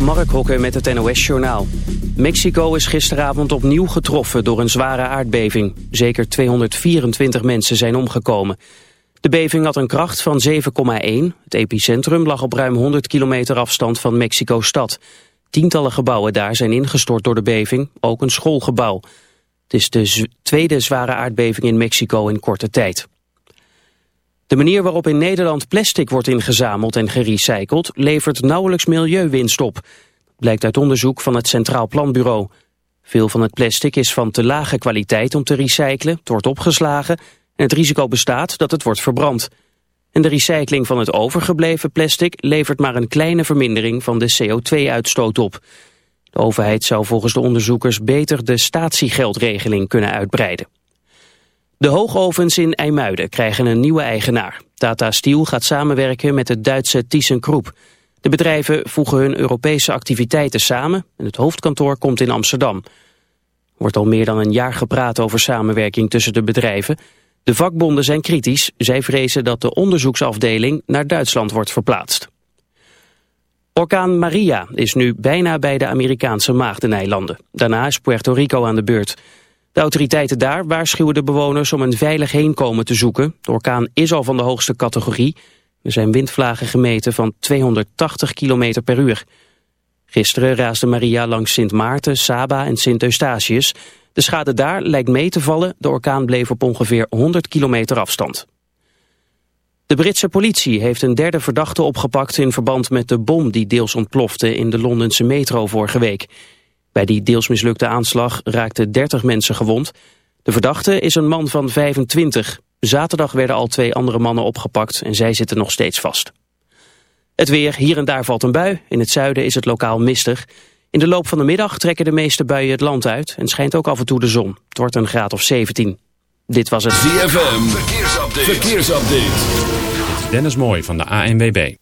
Mark Hokke met het NOS-journaal. Mexico is gisteravond opnieuw getroffen door een zware aardbeving. Zeker 224 mensen zijn omgekomen. De beving had een kracht van 7,1. Het epicentrum lag op ruim 100 kilometer afstand van Mexico-stad. Tientallen gebouwen daar zijn ingestort door de beving, ook een schoolgebouw. Het is de tweede zware aardbeving in Mexico in korte tijd. De manier waarop in Nederland plastic wordt ingezameld en gerecycled levert nauwelijks milieuwinst op. Blijkt uit onderzoek van het Centraal Planbureau. Veel van het plastic is van te lage kwaliteit om te recyclen, het wordt opgeslagen en het risico bestaat dat het wordt verbrand. En de recycling van het overgebleven plastic levert maar een kleine vermindering van de CO2-uitstoot op. De overheid zou volgens de onderzoekers beter de statiegeldregeling kunnen uitbreiden. De hoogovens in IJmuiden krijgen een nieuwe eigenaar. Tata Steel gaat samenwerken met het Duitse ThyssenKrupp. De bedrijven voegen hun Europese activiteiten samen en het hoofdkantoor komt in Amsterdam. Er wordt al meer dan een jaar gepraat over samenwerking tussen de bedrijven. De vakbonden zijn kritisch. Zij vrezen dat de onderzoeksafdeling naar Duitsland wordt verplaatst. Orkaan Maria is nu bijna bij de Amerikaanse Maagdeneilanden. Daarna is Puerto Rico aan de beurt. De autoriteiten daar waarschuwen de bewoners om een veilig heenkomen te zoeken. De orkaan is al van de hoogste categorie. Er zijn windvlagen gemeten van 280 km per uur. Gisteren raasde Maria langs Sint Maarten, Saba en Sint Eustatius. De schade daar lijkt mee te vallen. De orkaan bleef op ongeveer 100 kilometer afstand. De Britse politie heeft een derde verdachte opgepakt in verband met de bom die deels ontplofte in de Londense metro vorige week. Bij die deels mislukte aanslag raakten 30 mensen gewond. De verdachte is een man van 25. Zaterdag werden al twee andere mannen opgepakt en zij zitten nog steeds vast. Het weer, hier en daar valt een bui. In het zuiden is het lokaal mistig. In de loop van de middag trekken de meeste buien het land uit... en schijnt ook af en toe de zon. Het wordt een graad of 17. Dit was het ZFM Verkeersupdate. Verkeersupdate. Dennis Mooi van de ANWB.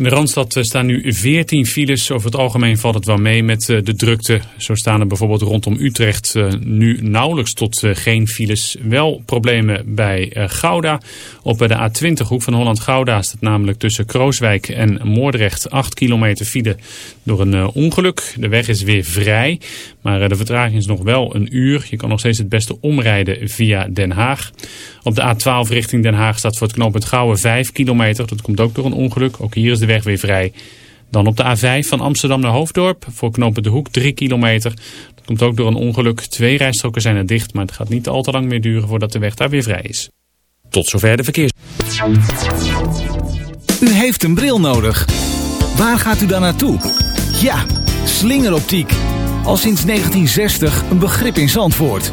In de Randstad eh, staan nu 14 files. Over het algemeen valt het wel mee met eh, de drukte. Zo staan er bijvoorbeeld rondom Utrecht eh, nu nauwelijks tot geen files. Wel problemen bij Gouda. Op de A20 hoek van Holland-Gouda staat namelijk tussen Krooswijk en Moordrecht 8 kilometer file door een ongeluk. De weg is weer vrij, maar de vertraging is nog wel een uur. Je kan nog steeds het beste omrijden via Den Haag. Op de A12 richting Den Haag staat voor het knooppunt Gouwen 5 kilometer. Dat komt ook door een ongeluk. Ook hier is de weg weer vrij. Dan op de A5 van Amsterdam naar Hoofddorp voor knooppunt De Hoek 3 kilometer. Dat komt ook door een ongeluk. Twee rijstroken zijn er dicht, maar het gaat niet al te lang meer duren voordat de weg daar weer vrij is. Tot zover de verkeers. U heeft een bril nodig. Waar gaat u dan naartoe? Ja, slingeroptiek. Al sinds 1960 een begrip in Zandvoort.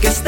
Que estás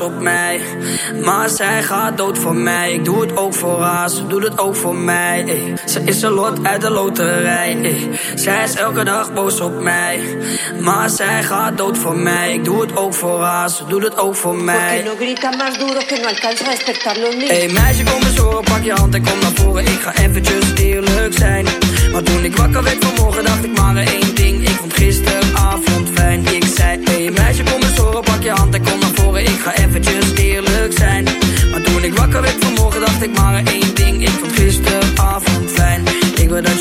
Op mij. Maar zij gaat dood voor mij. Ik doe het ook voor haar, ze doet het ook voor mij. ey. Ze is een lot uit de loterij. ey. Zij is elke dag boos op mij. Maar zij gaat dood voor mij. Ik doe het ook voor haar, ze doet het ook voor mij. no grita más duro que no alcanza a despertar los niños? Hey meisje, kom eens horen, pak je hand en kom naar voren. Ik ga eventjes eerlijk zijn. Maar toen ik wakker werd vanmorgen, dacht ik maar één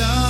sun.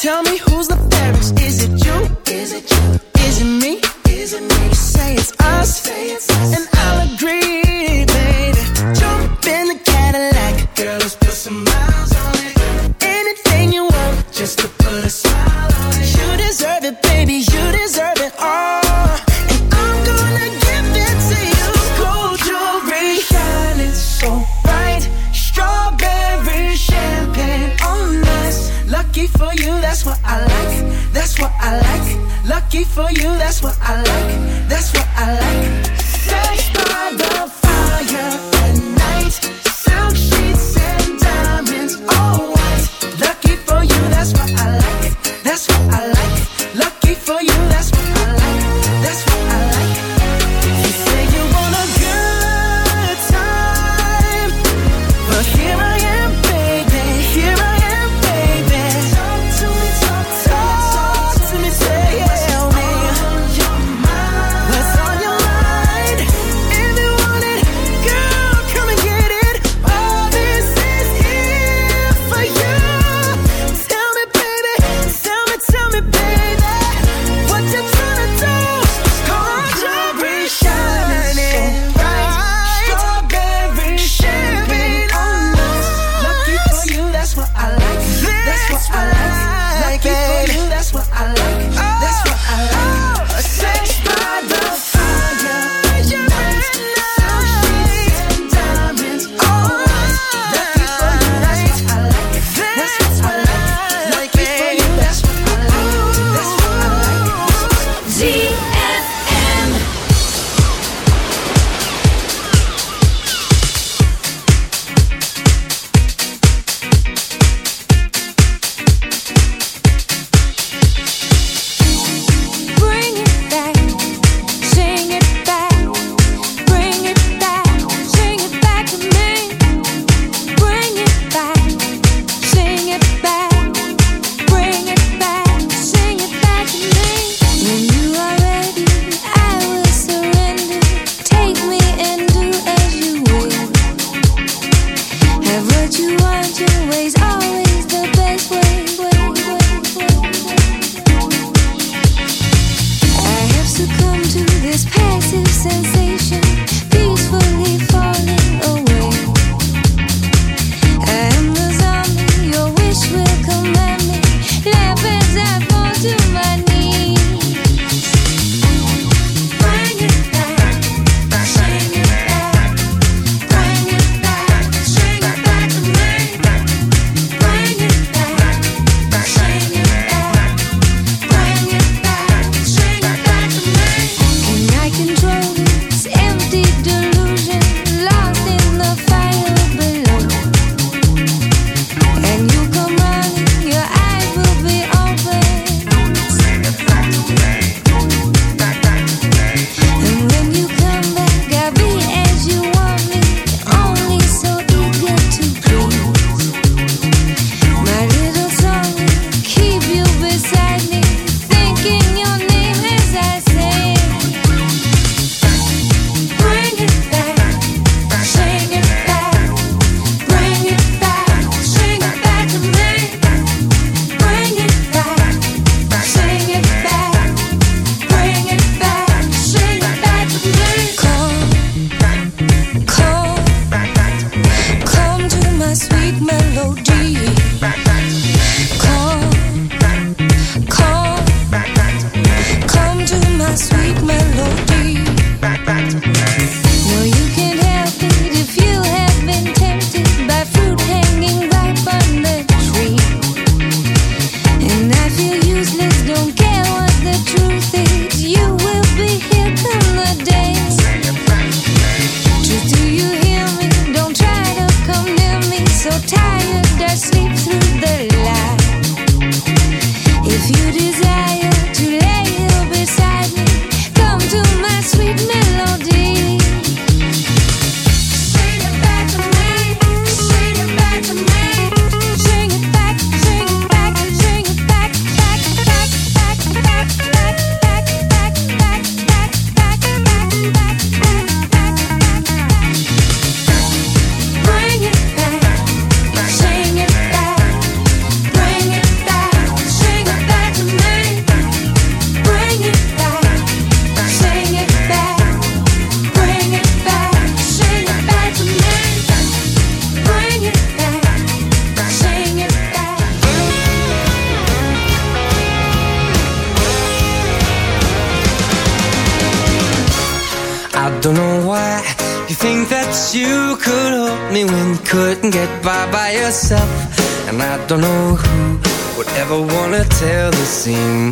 Tell me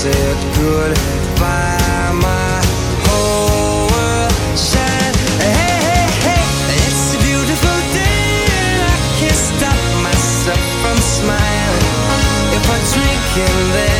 Said goodbye. My whole world shined. Hey, hey, hey, it's a beautiful day, and I can't stop myself from smiling. If I drink and then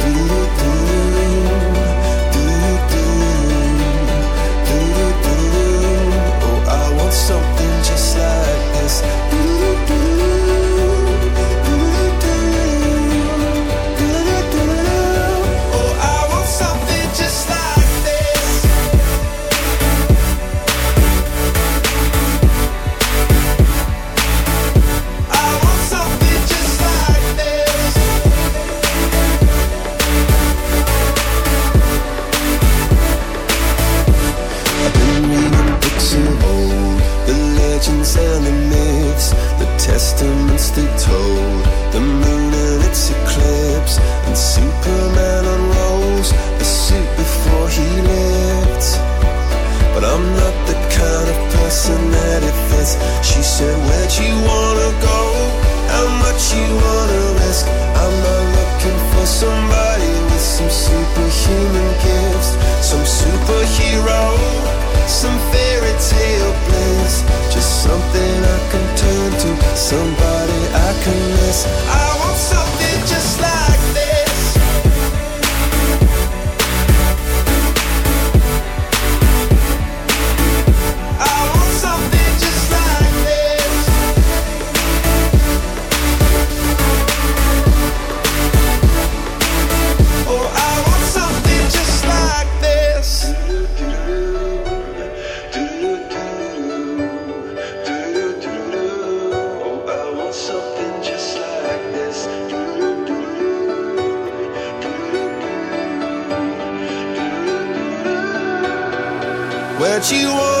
that you want